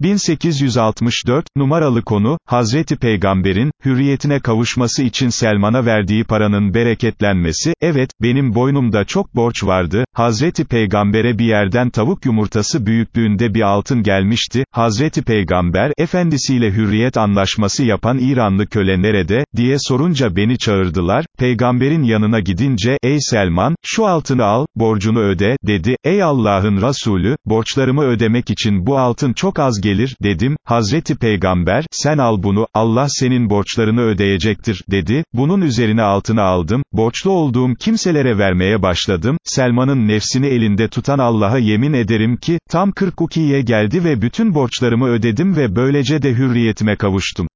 1864, numaralı konu, Hazreti Peygamber'in, hürriyetine kavuşması için Selman'a verdiği paranın bereketlenmesi, evet, benim boynumda çok borç vardı, Hazreti Peygamber'e bir yerden tavuk yumurtası büyüklüğünde bir altın gelmişti, Hazreti Peygamber, efendisiyle hürriyet anlaşması yapan İranlı köle nerede, diye sorunca beni çağırdılar, Peygamberin yanına gidince, ey Selman, şu altını al, borcunu öde, dedi, ey Allah'ın Resulü, borçlarımı ödemek için bu altın çok az gelir, dedim, Hazreti Peygamber, sen al bunu, Allah senin borçlarını ödeyecektir, dedi, bunun üzerine altını aldım, borçlu olduğum kimselere vermeye başladım, Selman'ın nefsini elinde tutan Allah'a yemin ederim ki, tam 42'ye geldi ve bütün borçlarımı ödedim ve böylece de hürriyetime kavuştum.